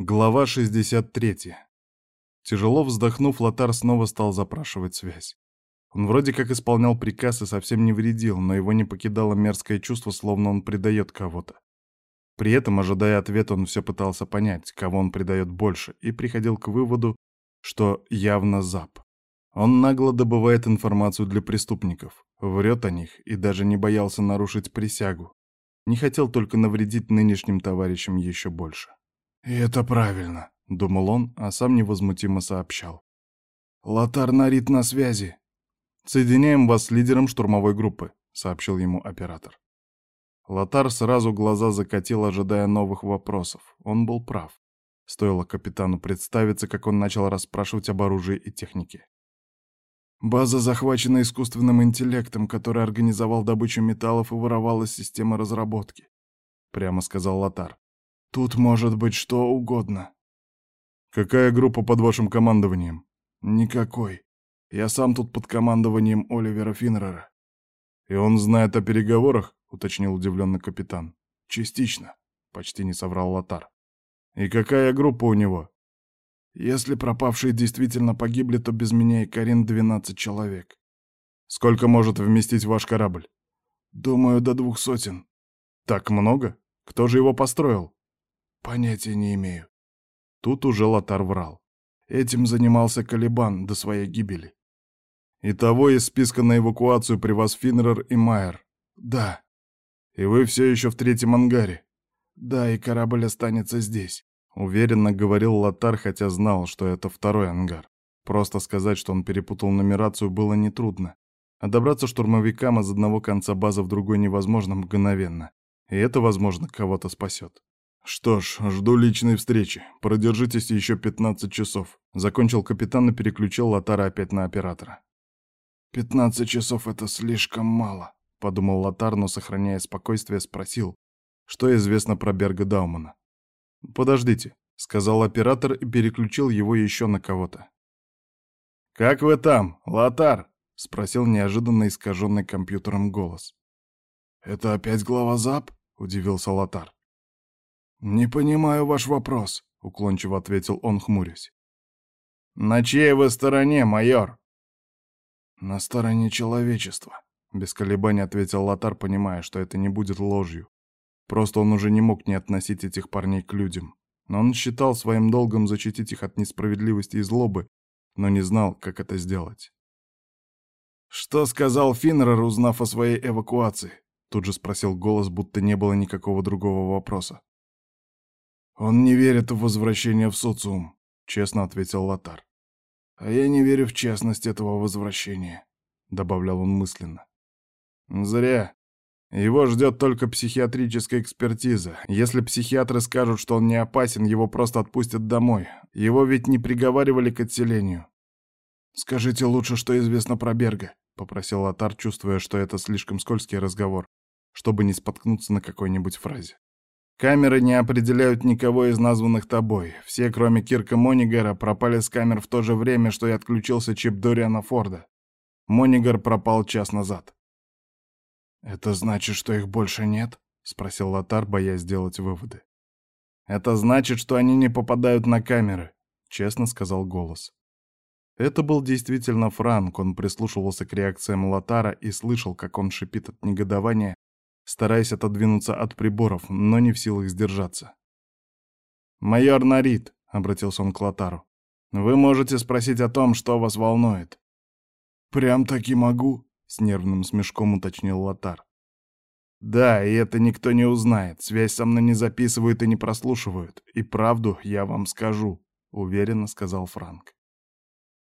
Глава 63. Тяжело вздохнув, Лотар снова стал запрашивать связь. Он вроде как исполнял приказ и совсем не вредил, но его не покидало мерзкое чувство, словно он предает кого-то. При этом, ожидая ответа, он все пытался понять, кого он предает больше, и приходил к выводу, что явно Зап. Он нагло добывает информацию для преступников, врет о них и даже не боялся нарушить присягу. Не хотел только навредить нынешним товарищам еще больше. «И это правильно», — думал он, а сам невозмутимо сообщал. «Лотар Нарит на связи». «Соединяем вас с лидером штурмовой группы», — сообщил ему оператор. Лотар сразу глаза закатил, ожидая новых вопросов. Он был прав. Стоило капитану представиться, как он начал расспрашивать об оружии и технике. «База захвачена искусственным интеллектом, который организовал добычу металлов и воровал из системы разработки», — прямо сказал Лотар. Тут может быть что угодно. Какая группа под вашим командованием? Никакой. Я сам тут под командованием Оливера Финнерера. И он знает о переговорах? Уточнил удивленный капитан. Частично. Почти не соврал Лотар. И какая группа у него? Если пропавшие действительно погибли, то без меня и Карин 12 человек. Сколько может вместить ваш корабль? Думаю, до двух сотен. Так много? Кто же его построил? Понятия не имею. Тут уже Лотар врал. Этим занимался Калибан до своей гибели. И того из списка на эвакуацию при вас Финнер и Майер. Да. И вы все еще в третьем ангаре. Да, и корабль останется здесь. Уверенно говорил Лотар, хотя знал, что это второй ангар. Просто сказать, что он перепутал нумерацию, было нетрудно. А добраться штурмовикам из одного конца базы в другой невозможно мгновенно. И это, возможно, кого-то спасет. «Что ж, жду личной встречи. Продержитесь еще 15 часов», — закончил капитан и переключил Лотара опять на оператора. «Пятнадцать часов — это слишком мало», — подумал Лотар, но, сохраняя спокойствие, спросил, что известно про Берга Даумана. «Подождите», — сказал оператор и переключил его еще на кого-то. «Как вы там, Лотар?» — спросил неожиданно искаженный компьютером голос. «Это опять глава ЗАП?» — удивился Лотар. «Не понимаю ваш вопрос», — уклончиво ответил он, хмурясь. «На чьей вы стороне, майор?» «На стороне человечества», — без колебаний ответил Лотар, понимая, что это не будет ложью. Просто он уже не мог не относить этих парней к людям. Но он считал своим долгом защитить их от несправедливости и злобы, но не знал, как это сделать. «Что сказал Финнер, узнав о своей эвакуации?» Тут же спросил голос, будто не было никакого другого вопроса. «Он не верит в возвращение в социум», — честно ответил Лотар. «А я не верю в честность этого возвращения», — добавлял он мысленно. «Зря. Его ждет только психиатрическая экспертиза. Если психиатры скажут, что он не опасен, его просто отпустят домой. Его ведь не приговаривали к отселению». «Скажите лучше, что известно про Берга», — попросил Лотар, чувствуя, что это слишком скользкий разговор, чтобы не споткнуться на какой-нибудь фразе. Камеры не определяют никого из названных тобой. Все, кроме Кирка Монигара, пропали с камер в то же время, что и отключился чип Дориана Форда. Монигар пропал час назад. «Это значит, что их больше нет?» — спросил Лотар, боясь сделать выводы. «Это значит, что они не попадают на камеры», — честно сказал голос. Это был действительно Франк, он прислушивался к реакциям Лотара и слышал, как он шипит от негодования, стараясь отодвинуться от приборов, но не в силах сдержаться. «Майор Нарит», — обратился он к Лотару, — «вы можете спросить о том, что вас волнует». «Прям-таки могу», — с нервным смешком уточнил Лотар. «Да, и это никто не узнает. Связь со мной не записывают и не прослушивают. И правду я вам скажу», — уверенно сказал Франк.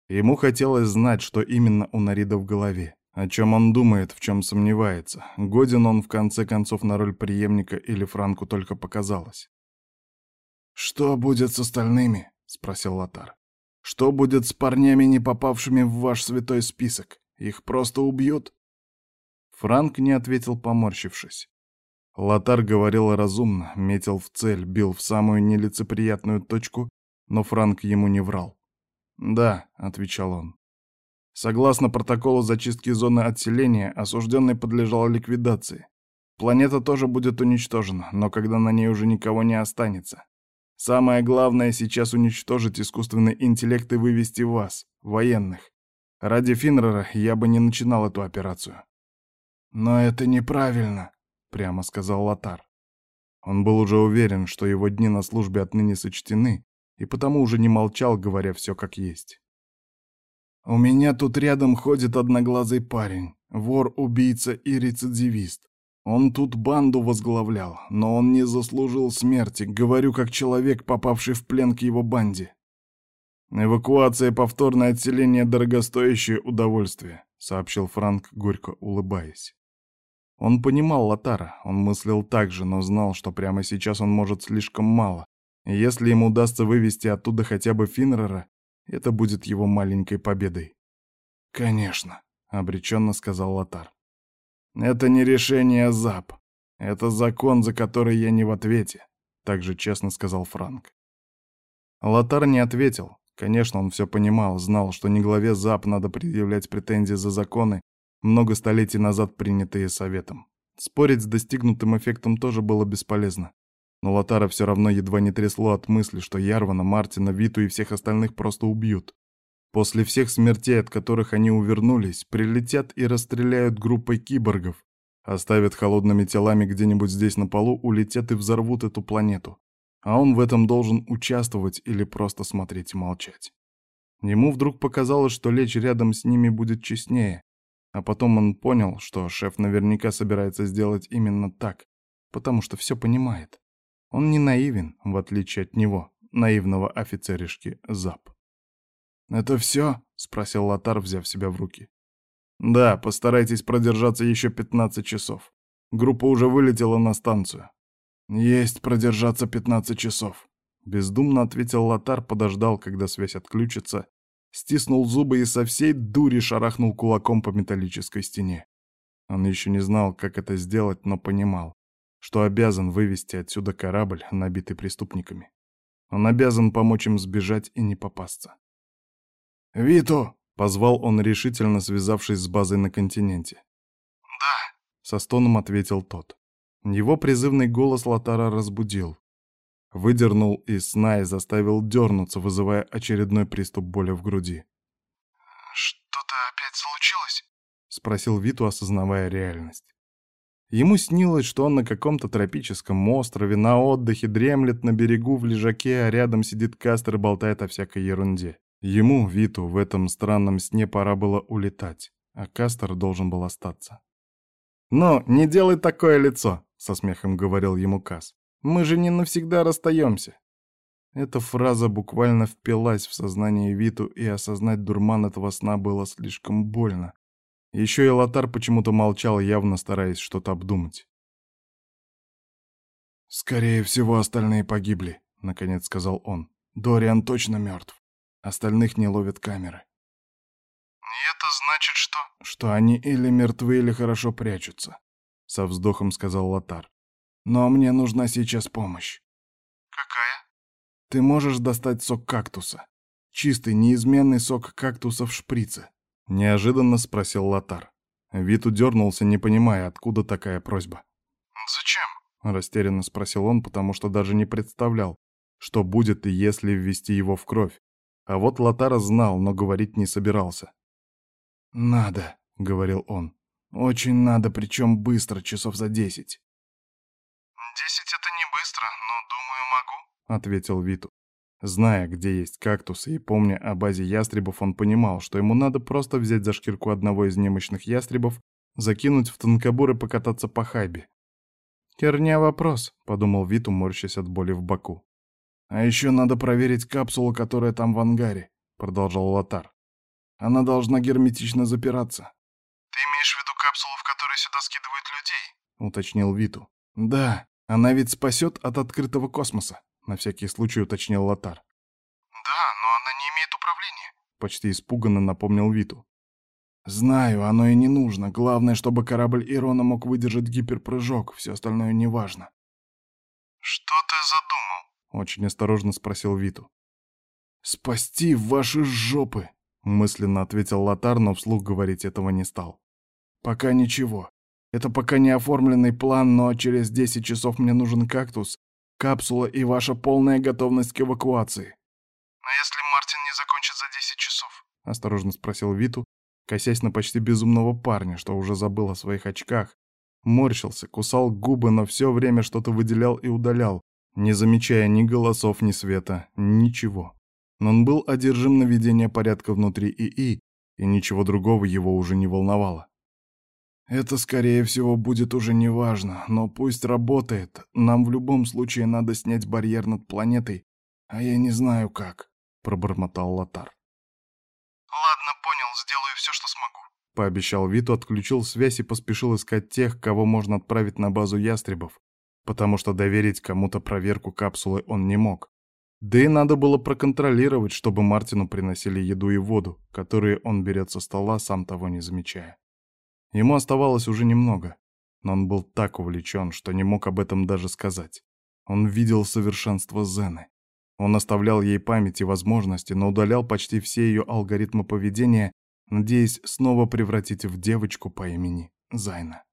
Ему хотелось знать, что именно у Нарида в голове. О чем он думает, в чем сомневается? Годен он в конце концов на роль преемника или Франку только показалось? «Что будет с остальными?» — спросил Лотар. «Что будет с парнями, не попавшими в ваш святой список? Их просто убьют?» Франк не ответил, поморщившись. Лотар говорил разумно, метил в цель, бил в самую нелицеприятную точку, но Франк ему не врал. «Да», — отвечал он, Согласно протоколу зачистки зоны отселения, осужденный подлежал ликвидации. Планета тоже будет уничтожена, но когда на ней уже никого не останется. Самое главное сейчас уничтожить искусственный интеллект и вывести вас, военных. Ради Финнера я бы не начинал эту операцию. Но это неправильно, прямо сказал Лотар. Он был уже уверен, что его дни на службе отныне сочтены, и потому уже не молчал, говоря все как есть. «У меня тут рядом ходит одноглазый парень, вор, убийца и рецидивист. Он тут банду возглавлял, но он не заслужил смерти, говорю как человек, попавший в плен к его банде. Эвакуация и повторное отселение — дорогостоящее удовольствие», — сообщил Франк, горько улыбаясь. Он понимал Латара, он мыслил так же, но знал, что прямо сейчас он может слишком мало, если ему удастся вывести оттуда хотя бы Финнера, это будет его маленькой победой. «Конечно», — обреченно сказал Лотар. «Это не решение ЗАП. Это закон, за который я не в ответе», — также честно сказал Франк. Лотар не ответил. Конечно, он все понимал, знал, что не главе ЗАП надо предъявлять претензии за законы, много столетий назад принятые Советом. Спорить с достигнутым эффектом тоже было бесполезно. Но Лотара все равно едва не трясло от мысли, что Ярвана, Мартина, Виту и всех остальных просто убьют. После всех смертей, от которых они увернулись, прилетят и расстреляют группой киборгов, оставят холодными телами где-нибудь здесь на полу, улетят и взорвут эту планету. А он в этом должен участвовать или просто смотреть и молчать. Ему вдруг показалось, что лечь рядом с ними будет честнее, а потом он понял, что шеф наверняка собирается сделать именно так, потому что все понимает. Он не наивен, в отличие от него, наивного офицеришки Зап. «Это все?» — спросил Лотар, взяв себя в руки. «Да, постарайтесь продержаться еще 15 часов. Группа уже вылетела на станцию». «Есть продержаться 15 часов», — бездумно ответил Лотар, подождал, когда связь отключится, стиснул зубы и со всей дури шарахнул кулаком по металлической стене. Он еще не знал, как это сделать, но понимал что обязан вывести отсюда корабль, набитый преступниками. Он обязан помочь им сбежать и не попасться. «Вито!» — позвал он, решительно связавшись с базой на континенте. «Да», — со стоном ответил тот. Его призывный голос Латара разбудил. Выдернул из сна и заставил дернуться, вызывая очередной приступ боли в груди. «Что-то опять случилось?» — спросил Виту, осознавая реальность. Ему снилось, что он на каком-то тропическом острове, на отдыхе, дремлет на берегу в лежаке, а рядом сидит Кастер и болтает о всякой ерунде. Ему, Виту, в этом странном сне пора было улетать, а Кастер должен был остаться. «Ну, не делай такое лицо!» — со смехом говорил ему Кас. «Мы же не навсегда расстаемся!» Эта фраза буквально впилась в сознание Виту, и осознать дурман этого сна было слишком больно. Еще и Лотар почему-то молчал, явно стараясь что-то обдумать. «Скорее всего, остальные погибли», — наконец сказал он. «Дориан точно мертв. Остальных не ловят камеры». «И это значит, что...» «Что они или мертвы, или хорошо прячутся», — со вздохом сказал Лотар. «Но мне нужна сейчас помощь». «Какая?» «Ты можешь достать сок кактуса. Чистый, неизменный сок кактуса в шприце. Неожиданно спросил Лотар. Вид удернулся, не понимая, откуда такая просьба. «Зачем?» — растерянно спросил он, потому что даже не представлял, что будет, если ввести его в кровь. А вот Лотара знал, но говорить не собирался. «Надо», — говорил он. «Очень надо, причем быстро, часов за десять». «Десять — это не быстро, но, думаю, могу», — ответил Виту. Зная, где есть кактусы, и помня о базе ястребов, он понимал, что ему надо просто взять за шкирку одного из немощных ястребов, закинуть в тонкобур и покататься по хайбе. «Херня вопрос», — подумал Виту, морщась от боли в боку. «А еще надо проверить капсулу, которая там в ангаре», — продолжал Лотар. «Она должна герметично запираться». «Ты имеешь в виду капсулу, в которой сюда скидывают людей?» — уточнил Виту. «Да, она ведь спасет от открытого космоса». — на всякий случай уточнил Лотар. «Да, но она не имеет управления», — почти испуганно напомнил Виту. «Знаю, оно и не нужно. Главное, чтобы корабль Ирона мог выдержать гиперпрыжок. Все остальное неважно». «Что ты задумал?» — очень осторожно спросил Виту. «Спасти ваши жопы!» — мысленно ответил Лотар, но вслух говорить этого не стал. «Пока ничего. Это пока не оформленный план, но через десять часов мне нужен кактус, капсула и ваша полная готовность к эвакуации. «А если Мартин не закончит за 10 часов?» — осторожно спросил Виту, косясь на почти безумного парня, что уже забыл о своих очках, морщился, кусал губы, но все время что-то выделял и удалял, не замечая ни голосов, ни света, ничего. Но он был одержим наведения порядка внутри ИИ, и ничего другого его уже не волновало. Это, скорее всего, будет уже неважно, но пусть работает. Нам в любом случае надо снять барьер над планетой, а я не знаю как, — пробормотал Лотар. «Ладно, понял, сделаю все, что смогу», — пообещал Виту, отключил связь и поспешил искать тех, кого можно отправить на базу ястребов, потому что доверить кому-то проверку капсулы он не мог. Да и надо было проконтролировать, чтобы Мартину приносили еду и воду, которые он берет со стола, сам того не замечая. Ему оставалось уже немного, но он был так увлечен, что не мог об этом даже сказать. Он видел совершенство Зены. Он оставлял ей память и возможности, но удалял почти все ее алгоритмы поведения, надеясь снова превратить в девочку по имени Зайна.